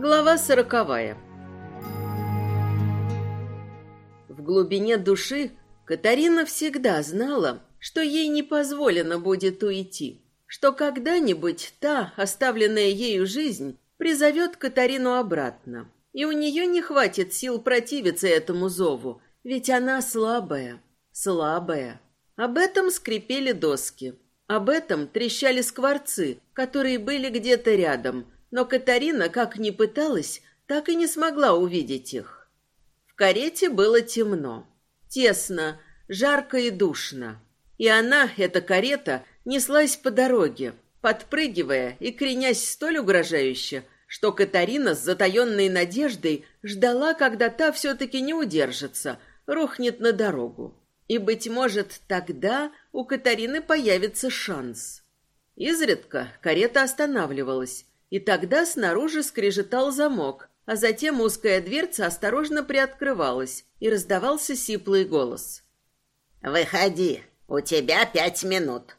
Глава сороковая. В глубине души Катарина всегда знала, что ей не позволено будет уйти, что когда-нибудь та, оставленная ею жизнь, призовет Катарину обратно, и у нее не хватит сил противиться этому зову, ведь она слабая, слабая. Об этом скрипели доски, об этом трещали скворцы, которые были где-то рядом – но Катарина, как ни пыталась, так и не смогла увидеть их. В карете было темно, тесно, жарко и душно. И она, эта карета, неслась по дороге, подпрыгивая и кренясь столь угрожающе, что Катарина с затаенной надеждой ждала, когда та все-таки не удержится, рухнет на дорогу. И, быть может, тогда у Катарины появится шанс. Изредка карета останавливалась, и тогда снаружи скрежетал замок, а затем узкая дверца осторожно приоткрывалась, и раздавался сиплый голос. «Выходи, у тебя пять минут».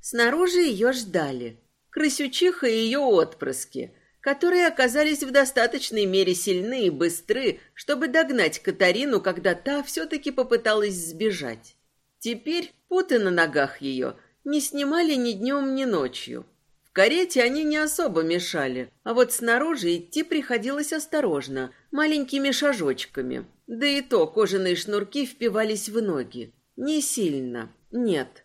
Снаружи ее ждали. Крысючиха и ее отпрыски, которые оказались в достаточной мере сильны и быстры, чтобы догнать Катарину, когда та все-таки попыталась сбежать. Теперь путы на ногах ее не снимали ни днем, ни ночью. В карете они не особо мешали, а вот снаружи идти приходилось осторожно, маленькими шажочками. Да и то кожаные шнурки впивались в ноги. Не сильно, нет.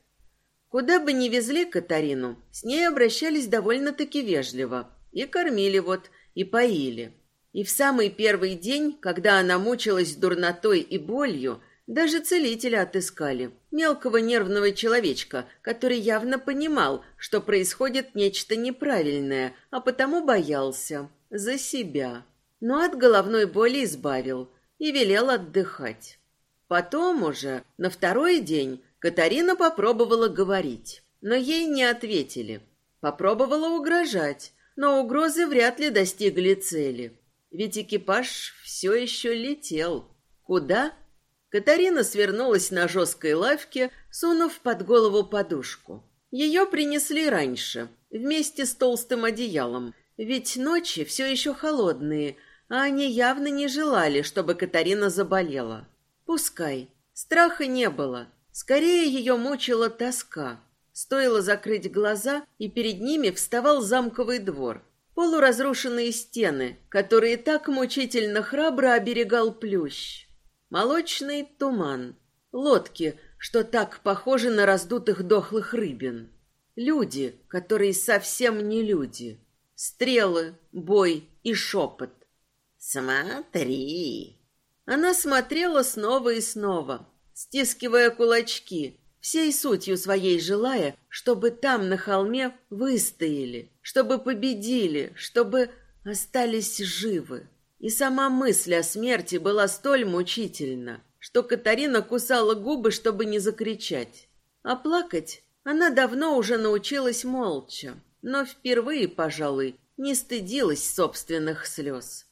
Куда бы ни везли Катарину, с ней обращались довольно-таки вежливо. И кормили вот, и поили. И в самый первый день, когда она мучилась дурнотой и болью, даже целителя отыскали, мелкого нервного человечка, который явно понимал, что происходит нечто неправильное, а потому боялся. За себя. Но от головной боли избавил и велел отдыхать. Потом уже, на второй день, Катарина попробовала говорить, но ей не ответили. Попробовала угрожать, но угрозы вряд ли достигли цели. Ведь экипаж все еще летел. Куда? Катарина свернулась на жесткой лавке, сунув под голову подушку. Ее принесли раньше, вместе с толстым одеялом, ведь ночи все еще холодные, а они явно не желали, чтобы Катарина заболела. Пускай. Страха не было. Скорее ее мучила тоска. Стоило закрыть глаза, и перед ними вставал замковый двор. Полуразрушенные стены, которые так мучительно храбро оберегал плющ. Молочный туман. Лодки, что так похожи на раздутых дохлых рыбин. Люди, которые совсем не люди. Стрелы, бой и шепот. «Смотри!» Она смотрела снова и снова, стискивая кулачки, всей сутью своей желая, чтобы там, на холме, выстояли, чтобы победили, чтобы остались живы. И сама мысль о смерти была столь мучительна, что Катарина кусала губы, чтобы не закричать. А плакать она давно уже научилась молча, но впервые, пожалуй, не стыдилась собственных слез.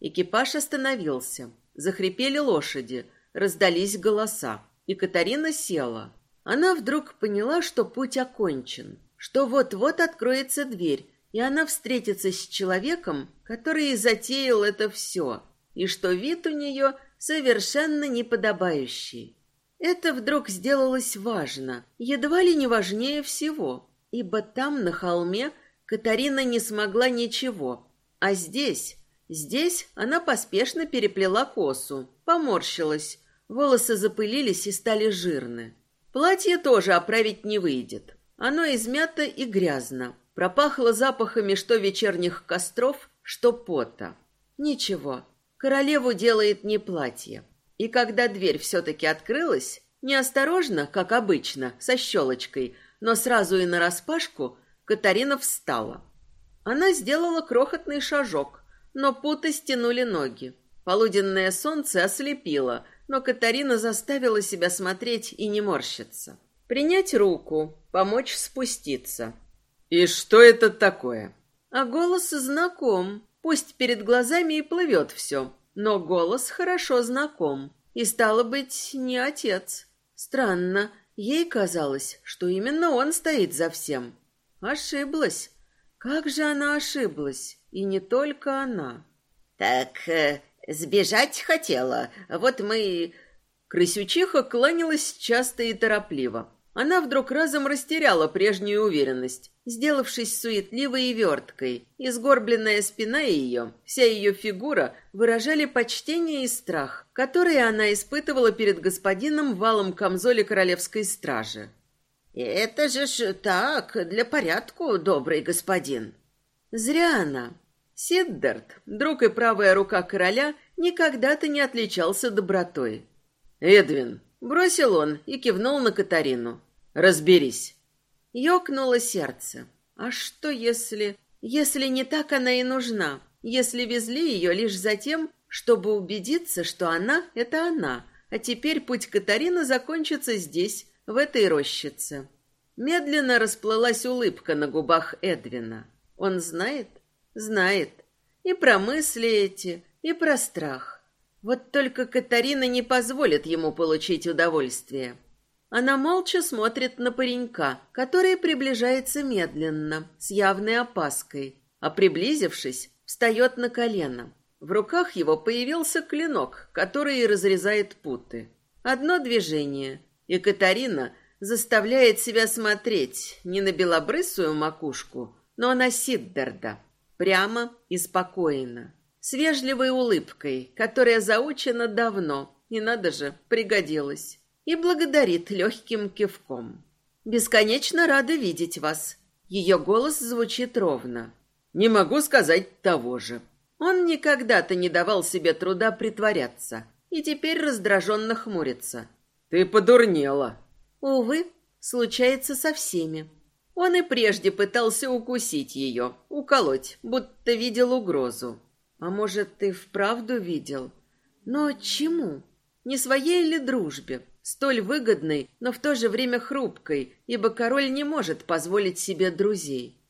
Экипаж остановился. Захрипели лошади, раздались голоса, и Катарина села. Она вдруг поняла, что путь окончен, что вот-вот откроется дверь, и она встретится с человеком, который затеял это все, и что вид у нее совершенно неподобающий. Это вдруг сделалось важно, едва ли не важнее всего, ибо там, на холме, Катарина не смогла ничего, а здесь, здесь она поспешно переплела косу, поморщилась, волосы запылились и стали жирны. Платье тоже оправить не выйдет, оно измято и грязно, Пропахло запахами что вечерних костров, что пота. Ничего, королеву делает не платье. И когда дверь все-таки открылась, неосторожно, как обычно, со щелочкой, но сразу и нараспашку, Катарина встала. Она сделала крохотный шажок, но путы стянули ноги. Полуденное солнце ослепило, но Катарина заставила себя смотреть и не морщиться. Принять руку, помочь спуститься. «И что это такое?» А голос знаком. Пусть перед глазами и плывет все, но голос хорошо знаком. И стало быть, не отец. Странно, ей казалось, что именно он стоит за всем. Ошиблась. Как же она ошиблась, и не только она. Так, э, сбежать хотела, вот мы... Крысючиха кланялась часто и торопливо. Она вдруг разом растеряла прежнюю уверенность, сделавшись суетливой и верткой, и сгорбленная спина ее, вся ее фигура выражали почтение и страх, которые она испытывала перед господином валом камзоле королевской стражи. «Это же ж так, для порядку, добрый господин». Зря она. Сиддарт, друг и правая рука короля, никогда-то не отличался добротой. «Эдвин, Бросил он и кивнул на Катарину. Разберись». Ёкнуло сердце. А что если... Если не так она и нужна? Если везли ее лишь за тем, чтобы убедиться, что она — это она, а теперь путь Катарины закончится здесь, в этой рощице. Медленно расплылась улыбка на губах Эдвина. Он знает? Знает. И про мысли эти, и про страх. Вот только Катарина не позволит ему получить удовольствие. Она молча смотрит на паренька, который приближается медленно, с явной опаской, а приблизившись, встает на колено. В руках его появился клинок, который разрезает путы. Одно движение, и Катарина заставляет себя смотреть не на белобрысую макушку, но на Сиддарда, прямо и спокойно с вежливой улыбкой, которая заучена давно, и, надо же, пригодилась, и благодарит легким кивком. «Бесконечно рада видеть вас». Ее голос звучит ровно. «Не могу сказать того же». Он никогда-то не давал себе труда притворяться, и теперь раздраженно хмурится. «Ты подурнела». Увы, случается со всеми. Он и прежде пытался укусить ее, уколоть, будто видел угрозу. А может, ты вправду видел? Но чему? Не своей ли дружбе, столь выгодной, но в то же время хрупкой, ибо король не может позволить себе друзей?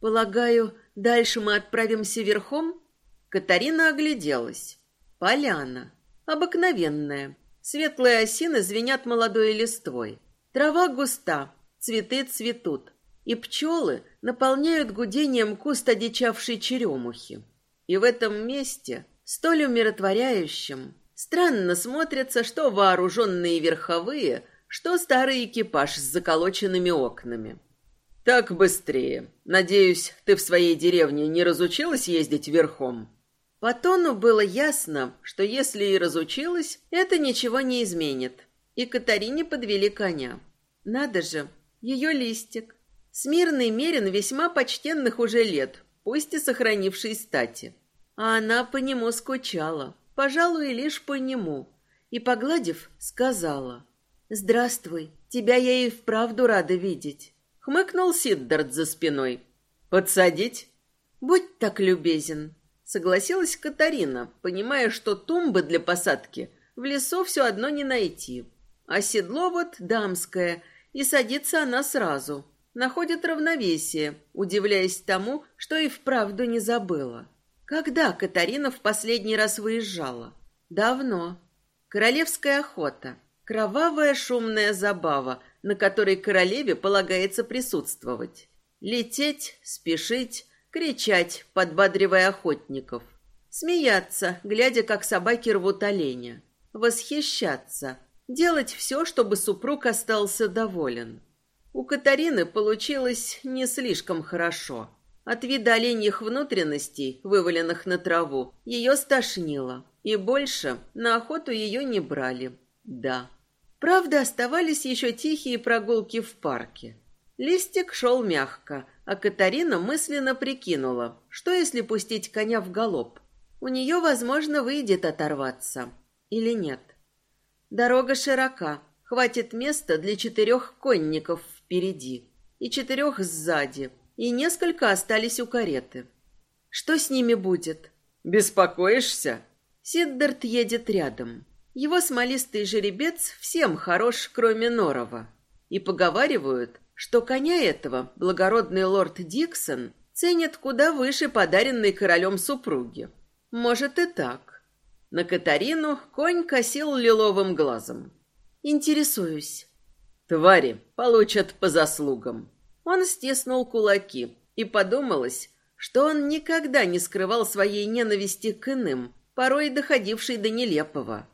Полагаю, дальше мы отправимся верхом? Катарина огляделась. Поляна. Обыкновенная. Светлые осины звенят молодой листвой. Трава густа, цветы цветут. И пчелы наполняют гудением куст одичавшей черемухи. И в этом месте, столь умиротворяющем, странно смотрятся что вооруженные верховые, что старый экипаж с заколоченными окнами. Так быстрее. Надеюсь, ты в своей деревне не разучилась ездить верхом? По тону было ясно, что если и разучилась, это ничего не изменит. И Катарине подвели коня. Надо же, ее листик. Смирный мерин весьма почтенных уже лет, пусть и сохранивший стати. А она по нему скучала, пожалуй, лишь по нему. И, погладив, сказала, «Здравствуй, тебя я и вправду рада видеть». Хмыкнул Сиддард за спиной. «Подсадить?» «Будь так любезен», — согласилась Катарина, понимая, что тумбы для посадки в лесу все одно не найти. А седло вот дамское, и садится она сразу, находит равновесие, удивляясь тому, что и вправду не забыла. Когда Катарина в последний раз выезжала? Давно. Королевская охота. Кровавая шумная забава, на которой королеве полагается присутствовать. Лететь, спешить, кричать, подбадривая охотников. Смеяться, глядя, как собаки рвут оленя. Восхищаться. Делать все, чтобы супруг остался доволен. У Катарины получилось не слишком хорошо. От вида оленьих внутренностей, вываленных на траву, ее стошнило. И больше на охоту ее не брали. Да. Правда, оставались еще тихие прогулки в парке. Листик шел мягко, а Катарина мысленно прикинула, что если пустить коня в галоп. У нее, возможно, выйдет оторваться. Или нет. Дорога широка, хватит места для четырех конников впереди и четырех сзади, и несколько остались у кареты. Что с ними будет? Беспокоишься? Сиддарт едет рядом. Его смолистый жеребец всем хорош, кроме Норова. И поговаривают, что коня этого благородный лорд Диксон ценит куда выше подаренной королем супруги. Может и так. На Катарину конь косил лиловым глазом. «Интересуюсь». «Твари получат по заслугам». Он стиснул кулаки, И подумалось, что он никогда не скрывал своей ненависти к иным, порой доходившей до нелепого.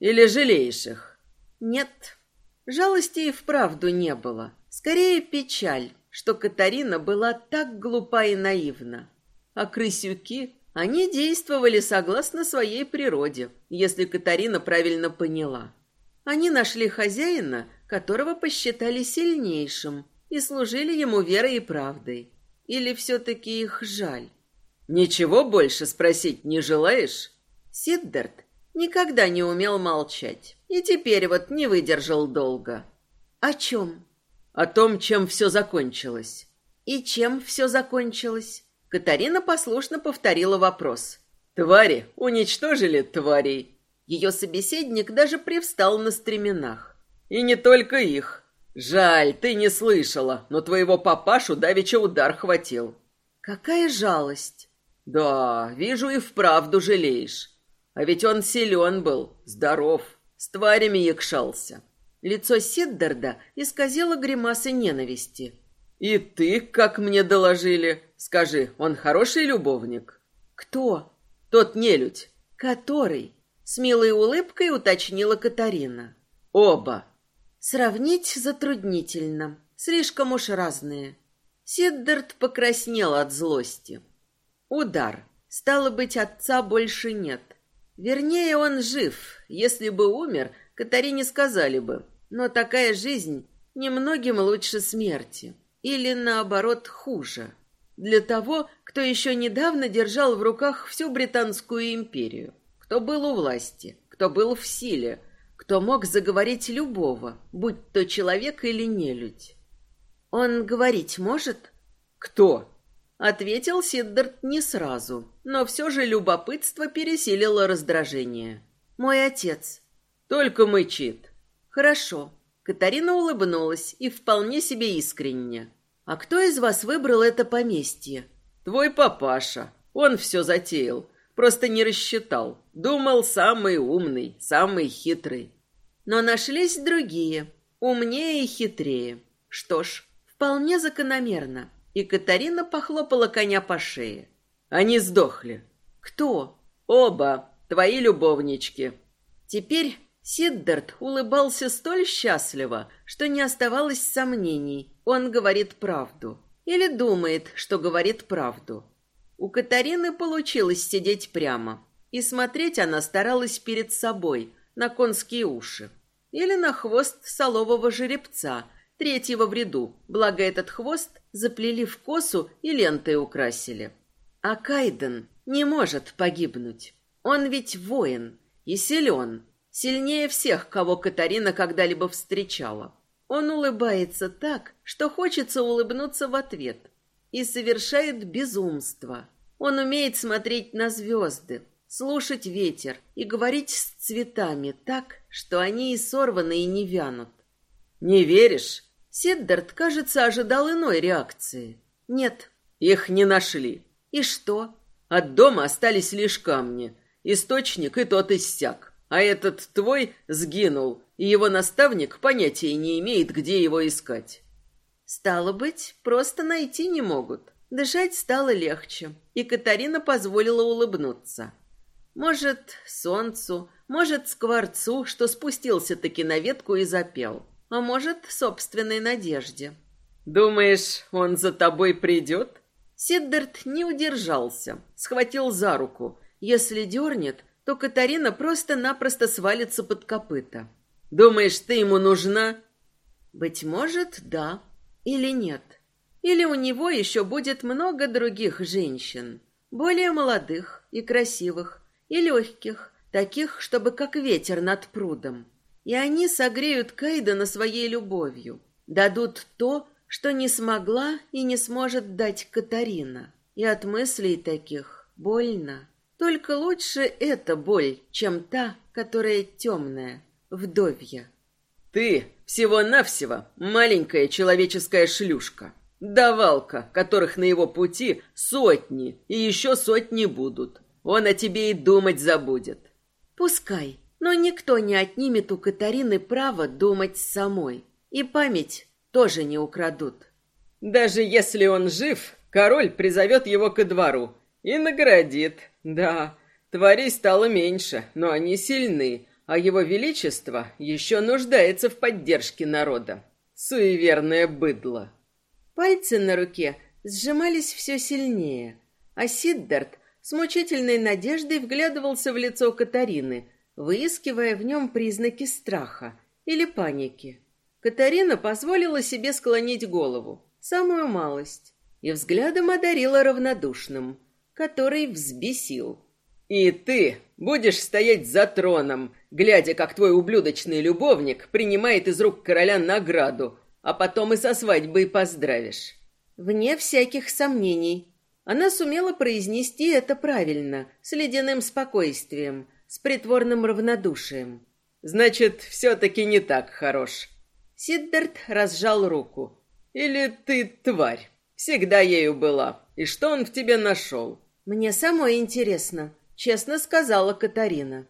Или жалеешь их? Нет, жалости и вправду не было. Скорее печаль, что Катарина была так глупа и наивна. А крысюки, они действовали согласно своей природе, если Катарина правильно поняла. Они нашли хозяина, которого посчитали сильнейшим, и служили ему верой и правдой. Или все-таки их жаль? Ничего больше спросить не желаешь? Сиддарт никогда не умел молчать. И теперь вот не выдержал долго. О чем? О том, чем все закончилось. И чем все закончилось? Катарина послушно повторила вопрос. Твари уничтожили тварей. Ее собеседник даже привстал на стременах. И не только их. Жаль, ты не слышала, но твоего папашу давеча удар хватил. Какая жалость. Да, вижу, и вправду жалеешь. А ведь он силен был, здоров, с тварями якшался. Лицо Сиддарда исказило гримасы ненависти. И ты, как мне доложили, скажи, он хороший любовник? Кто? Тот нелюдь. Который? С милой улыбкой уточнила Катарина. Оба. Сравнить затруднительно. Слишком уж разные. Сиддард покраснел от злости. Удар. Стало быть, отца больше нет. Вернее, он жив. Если бы умер, Катарине сказали бы. Но такая жизнь немногим лучше смерти. Или, наоборот, хуже. Для того, кто еще недавно держал в руках всю Британскую империю. Кто был у власти, кто был в силе – кто мог заговорить любого, будь то человек или нелюдь. «Он говорить может?» «Кто?» Ответил Сиддарт не сразу, но все же любопытство пересилило раздражение. «Мой отец». «Только мычит». «Хорошо». Катарина улыбнулась и вполне себе искренне. «А кто из вас выбрал это поместье?» «Твой папаша. Он все затеял. Просто не рассчитал. Думал, самый умный, самый хитрый. Но нашлись другие, умнее и хитрее. Что ж, вполне закономерно. И Катарина похлопала коня по шее. Они сдохли. Кто? Оба, твои любовнички. Теперь Сиддарт улыбался столь счастливо, что не оставалось сомнений. Он говорит правду. Или думает, что говорит правду. У Катарины получилось сидеть прямо. И смотреть она старалась перед собой, на конские уши. Или на хвост солового жеребца, третьего в ряду, благо этот хвост заплели в косу и лентой украсили. А Кайден не может погибнуть. Он ведь воин и силен, сильнее всех, кого Катарина когда-либо встречала. Он улыбается так, что хочется улыбнуться в ответ, и совершает безумство. Он умеет смотреть на звезды, слушать ветер и говорить с цветами так, что они и сорваны, и не вянут. «Не веришь?» Сиддарт, кажется, ожидал иной реакции. «Нет». «Их не нашли». «И что?» «От дома остались лишь камни. Источник и тот иссяк. А этот твой сгинул, и его наставник понятия не имеет, где его искать». «Стало быть, просто найти не могут». Дышать стало легче, и Катарина позволила улыбнуться. Может, солнцу, может, скворцу, что спустился-таки на ветку и запел. А может, собственной надежде. «Думаешь, он за тобой придет?» Сиддарт не удержался, схватил за руку. Если дернет, то Катарина просто-напросто свалится под копыта. «Думаешь, ты ему нужна?» «Быть может, да. Или нет. Или у него еще будет много других женщин, более молодых и красивых, и легких, таких, чтобы как ветер над прудом. И они согреют Кайдена своей любовью, дадут то, что не смогла и не сможет дать Катарина. И от мыслей таких больно. Только лучше эта боль, чем та, которая темная, вдовья. Ты всего-навсего маленькая человеческая шлюшка. Давалка, которых на его пути сотни и еще сотни будут. Он о тебе и думать забудет. Пускай, но никто не отнимет у Катарины право думать самой. И память тоже не украдут. Даже если он жив, Король призовет его ко двору и наградит. Да, тварей стало меньше, но они сильны, а его величество еще нуждается в поддержке народа. Суеверное быдло. Пальцы на руке сжимались все сильнее, а Сиддарт с мучительной надеждой вглядывался в лицо Катарины, выискивая в нем признаки страха или паники. Катарина позволила себе склонить голову, самую малость, и взглядом одарила равнодушным, который взбесил. «И ты будешь стоять за троном, глядя, как твой ублюдочный любовник принимает из рук короля награду, а потом и со свадьбой поздравишь». Вне всяких сомнений. Она сумела произнести это правильно, с ледяным спокойствием, с притворным равнодушием. «Значит, все-таки не так хорош». Сиддарт разжал руку. «Или ты тварь? Всегда ею была. И что он в тебе нашел?» «Мне самое интересно», — честно сказала Катарина.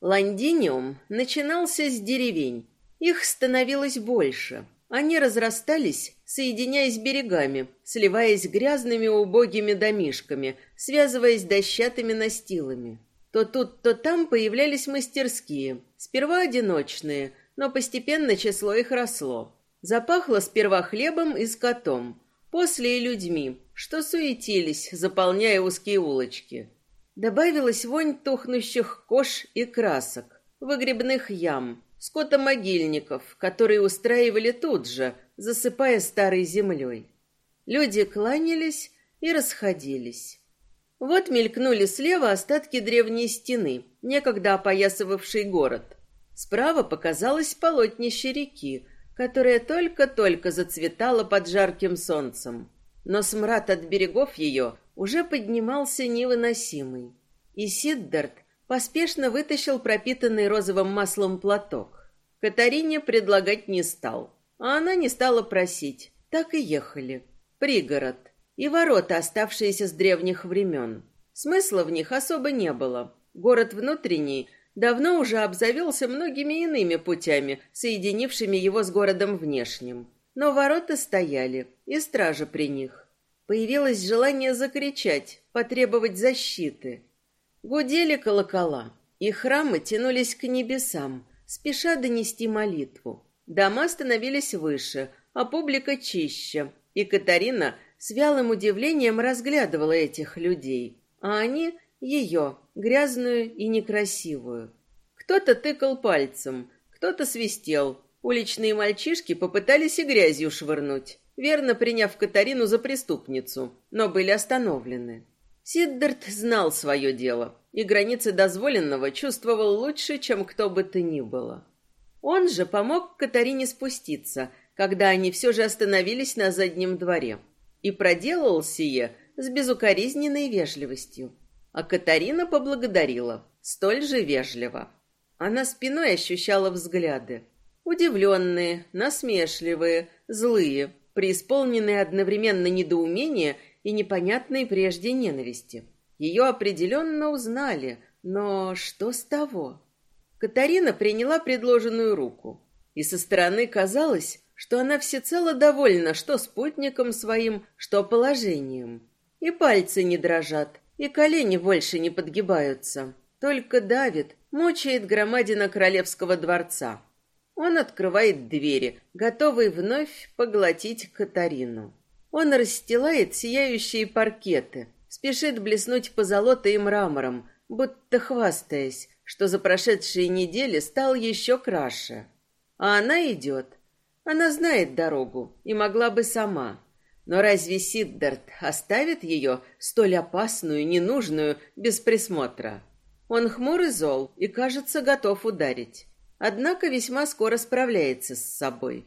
Лондиниум начинался с деревень. Их становилось больше. Они разрастались, соединяясь берегами, сливаясь грязными убогими домишками, связываясь дощатыми настилами. То тут, то там появлялись мастерские, сперва одиночные, но постепенно число их росло. Запахло сперва хлебом и скотом, после и людьми, что суетились, заполняя узкие улочки. Добавилась вонь тухнущих кож и красок, выгребных ям, скотомогильников, которые устраивали тут же, засыпая старой землей. Люди кланялись и расходились. Вот мелькнули слева остатки древней стены, некогда опоясывавшей город. Справа показалось полотнище реки, которая только-только зацветала под жарким солнцем. Но смрад от берегов ее уже поднимался невыносимый. И Сиддарт поспешно вытащил пропитанный розовым маслом платок. Катарине предлагать не стал, а она не стала просить. Так и ехали. Пригород. И ворота, оставшиеся с древних времен. Смысла в них особо не было. Город внутренний давно уже обзавелся многими иными путями, соединившими его с городом внешним. Но ворота стояли, и стража при них. Появилось желание закричать, потребовать защиты. Гудели колокола, и храмы тянулись к небесам, спеша донести молитву. Дома становились выше, а публика чище, и Катарина с вялым удивлением разглядывала этих людей, а они ее, грязную и некрасивую. Кто-то тыкал пальцем, кто-то свистел. Уличные мальчишки попытались и грязью швырнуть, верно приняв Катарину за преступницу, но были остановлены. Сиддарт знал свое дело и границы дозволенного чувствовал лучше, чем кто бы то ни было. Он же помог Катарине спуститься, когда они все же остановились на заднем дворе, и проделал сие с безукоризненной вежливостью. А Катарина поблагодарила, столь же вежливо. Она спиной ощущала взгляды. Удивленные, насмешливые, злые, преисполненные одновременно недоумения и непонятной прежде ненависти. Ее определенно узнали, но что с того? Катарина приняла предложенную руку, и со стороны казалось, что она всецело довольна что спутником своим, что положением. И пальцы не дрожат, и колени больше не подгибаются. Только давит, мучает громадина королевского дворца. Он открывает двери, готовый вновь поглотить Катарину. Он расстилает сияющие паркеты, спешит блеснуть позолотой и мрамором, будто хвастаясь, что за прошедшие недели стал еще краше. А она идет. Она знает дорогу и могла бы сама. Но разве Сиддарт оставит ее, столь опасную, ненужную, без присмотра? Он хмур и зол и, кажется, готов ударить. Однако весьма скоро справляется с собой.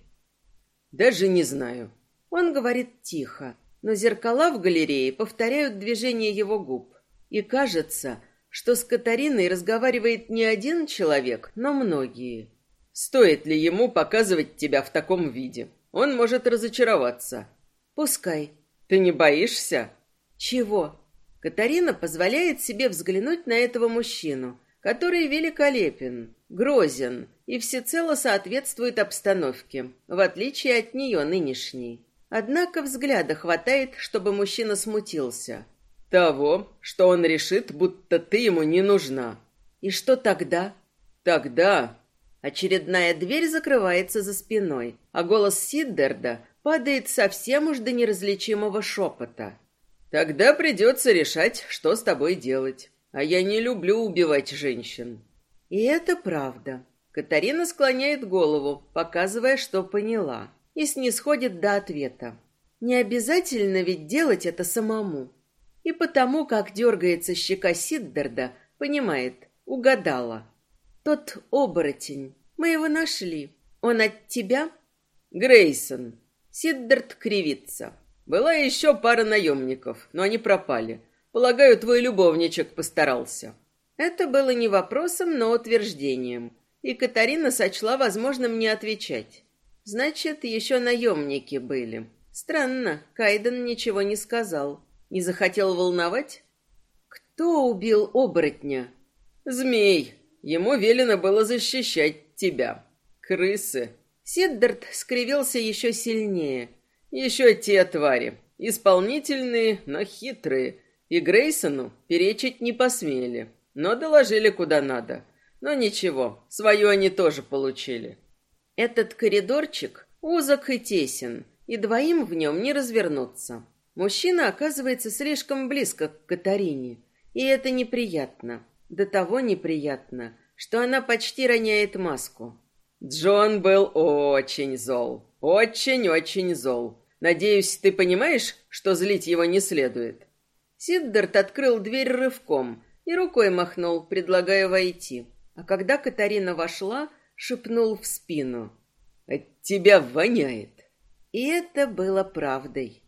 «Даже не знаю», он говорит тихо, но зеркала в галерее повторяют движение его губ. И кажется, что с Катариной разговаривает не один человек, но многие. Стоит ли ему показывать тебя в таком виде? Он может разочароваться. Пускай. Ты не боишься? Чего? Катарина позволяет себе взглянуть на этого мужчину, который великолепен, грозен и всецело соответствует обстановке, в отличие от нее нынешней. Однако взгляда хватает, чтобы мужчина смутился. Того, что он решит, будто ты ему не нужна. И что тогда? Тогда очередная дверь закрывается за спиной, а голос Сиддерда падает совсем уж до неразличимого шепота. Тогда придется решать, что с тобой делать. А я не люблю убивать женщин. И это правда. Катарина склоняет голову, показывая, что поняла и снисходит до ответа. Не обязательно ведь делать это самому. И потому, как дергается щека Сиддерда, понимает, угадала. Тот оборотень, мы его нашли. Он от тебя? Грейсон. Сиддерд кривится. Была еще пара наемников, но они пропали. Полагаю, твой любовничек постарался. Это было не вопросом, но утверждением. И Катарина сочла возможным не отвечать. Значит, еще наемники были. Странно, Кайден ничего не сказал. Не захотел волновать? Кто убил оборотня? Змей. Ему велено было защищать тебя. Крысы. Сиддарт скривился еще сильнее. Еще те твари. Исполнительные, но хитрые. И Грейсону перечить не посмели. Но доложили куда надо. Но ничего, свое они тоже получили. Этот коридорчик узок и тесен, и двоим в нем не развернуться. Мужчина оказывается слишком близко к Катарине, и это неприятно. До того неприятно, что она почти роняет маску. Джон был очень зол. Очень-очень зол. Надеюсь, ты понимаешь, что злить его не следует. Сиддарт открыл дверь рывком и рукой махнул, предлагая войти. А когда Катарина вошла, шепнул в спину. «От тебя воняет!» И это было правдой.